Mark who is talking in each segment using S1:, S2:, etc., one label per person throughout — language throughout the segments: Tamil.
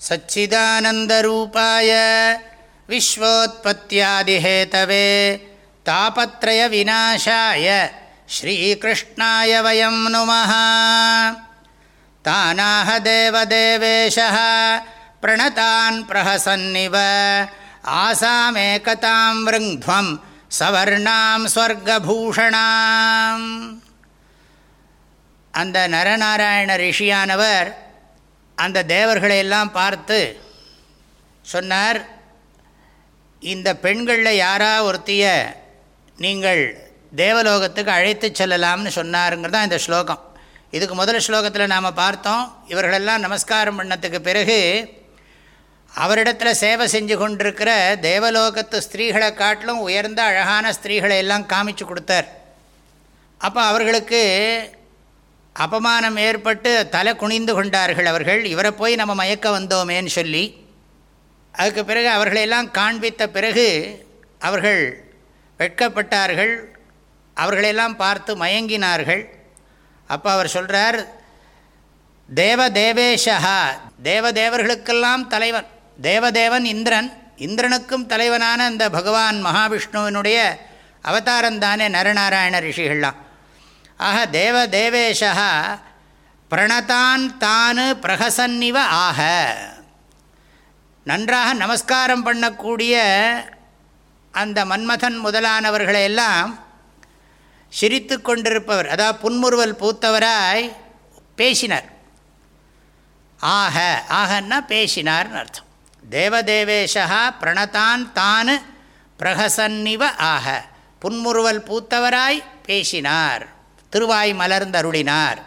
S1: सच्चिदानन्दरूपाय विश्वोत्पत्त्यादिहेतवे तापत्रयविनाशाय श्रीकृष्णाय वयं नुमः तानाह देवदेवेशः प्रणतान् प्रहसन्निव आसामेकतां वृङ्ध्वं சவர்ணாம் ஸ்வர்கபூஷணாம் அந்த நரநாராயண ரிஷியானவர் அந்த தேவர்களை எல்லாம் பார்த்து சொன்னார் இந்த பெண்களில் யாரா ஒருத்திய நீங்கள் தேவலோகத்துக்கு அழைத்து செல்லலாம்னு சொன்னாருங்கிறது தான் இந்த ஸ்லோகம். இதுக்கு முதல் ஸ்லோகத்தில் நாம் பார்த்தோம். இவர்களெல்லாம் நமஸ்காரம் பண்ணத்துக்கு பிறகு அவரிடத்தில் சேவை செஞ்சு கொண்டிருக்கிற தேவலோகத்து ஸ்திரீகளை காட்டிலும் உயர்ந்த அழகான ஸ்திரீகளை எல்லாம் காமிச்சு கொடுத்தார். அப்போ அவர்களுக்கு அபமானம் ஏற்பட்டு தலை குனிந்து கொண்டார்கள் அவர்கள். இவரை போய் நம்ம மயக்க வந்தோமேன்னு சொல்லி அதுக்கு பிறகு அவர்களையெல்லாம் காண்பித்த பிறகு அவர்கள் வெட்கப்பட்டார்கள். அவர்களெல்லாம் பார்த்து மயங்கினார்கள். அப்போ அவர் சொல்கிறார் தேவ தேவேஷா தேவதேவர்களுக்கெல்லாம் தலைவன். தேவதேவன் இந்திரன். இந்திரனுக்கும் தலைவனான அந்த பகவான் மகாவிஷ்ணுவினுடைய அவதாரந்தானே நரநாராயண ரிஷிகள்லாம். ஆக தேவ தேவேஷா பிரணதான் தானு பிரகசன்னிவ ஆக நன்றாக நமஸ்காரம் பண்ணக்கூடிய அந்த மன்மதன் முதலானவர்களையெல்லாம் சிரித்து கொண்டிருப்பவர் அதாவது புன்முறுவல் பூத்தவராய் பேசினார். ஆக ஆகன்னா பேசினார்னு அர்த்தம். தேவதேவேஷா பிரணதான் தான் பிரகசன்னிவ ஆக புன்முறுவல் பூத்தவராய் பேசினார். திருவாய் மலர்ந்தருளினார்.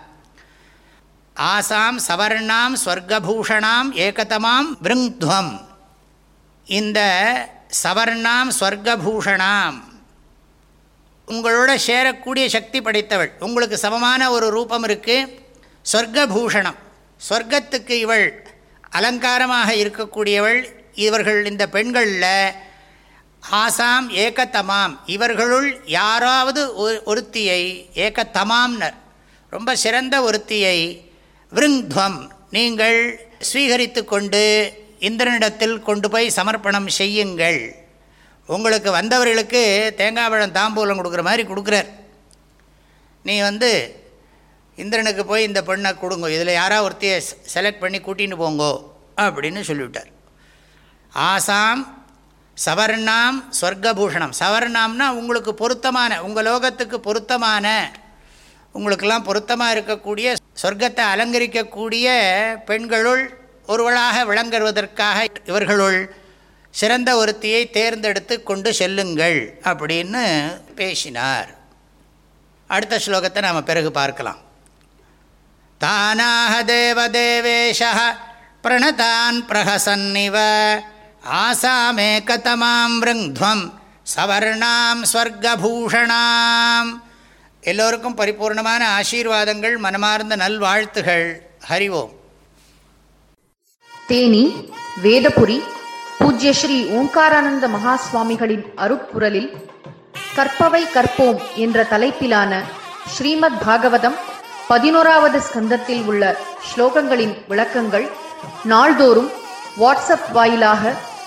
S1: ஆசாம் சவர்ணாம் ஸ்வர்கபூஷணாம் ஏகதமாம் விருங்த்வம் இந்த சவர்ணாம் ஸ்வர்கபூஷணாம் உங்களோட சேரக்கூடிய சக்தி படைத்தவள். உங்களுக்கு சமமான ஒரு ரூபம் இருக்குது ஸ்வர்கபூஷணம். ஸ்வர்க்கத்துக்கு இவள் அலங்காரமாக இருக்கக்கூடியவள். இவர்கள் இந்த பெண்களில் ஆசாம் ஏகத்தமாம். இவர்களுள் யாராவது ஒருத்தியை ஏகத்தமாம்னர். ரொம்ப சிறந்த ஒருத்தியை விருங்துவம். நீங்கள் ஸ்வீகரித்து கொண்டு இந்திரனிடத்தில் கொண்டு போய் சமர்ப்பணம் செய்யுங்கள். உங்களுக்கு வந்தவர்களுக்கு தேங்காய் பழம் தாம்பூலம் கொடுக்குற மாதிரி கொடுக்குறார். நீ வந்து இந்திரனுக்கு போய் இந்த பெண்ணை கொடுங்க. இதில் யாராவது ஒருத்தையை செலக்ட் பண்ணி கூட்டின்னு போங்கோ அப்படின்னு சொல்லிவிட்டார். ஆசாம் சவர்ணாம் ஸ்வர்கபூஷணம் சவர்ணாம்னா உங்களுக்கு பொருத்தமான உங்கள் லோகத்துக்கு பொருத்தமான உங்களுக்கெல்லாம் பொருத்தமாக இருக்கக்கூடிய சொர்க்கத்தை அலங்கரிக்கக்கூடிய பெண்களுள் ஒருவளாக விளங்குவதற்காக இவர்களுள் சிறந்த ஒருத்தியை தேர்ந்தெடுத்து கொண்டு செல்லுங்கள் அப்படின்னு பேசினார். அடுத்த ஸ்லோகத்தை நாம் பிறகு பார்க்கலாம். தானாக தேவதேவேஷ பிரணதான் பிரகசன்னிவ ஆசாமேகதமாம் விருங்த்வம் சவர்ணாம் ஸ்வர்கபூஷணாம். எல்லோருக்கும் பரிபூர்ணமான ஆசீர்வாதங்கள் மனமார்ந்த நல்வாழ்த்துகள். ஹரிவோம்
S2: தேனி வேதபுரி பூஜ்ய ஸ்ரீ ஓங்காரானந்த மகா சுவாமிகளின் கற்பவை கற்போம் என்ற தலைப்பிலான ஸ்ரீமத் பாகவதம் பதினோராவது ஸ்கந்தத்தில் உள்ள ஸ்லோகங்களின் விளக்கங்கள் நாள்தோறும் வாட்ஸ்அப் வாயிலாக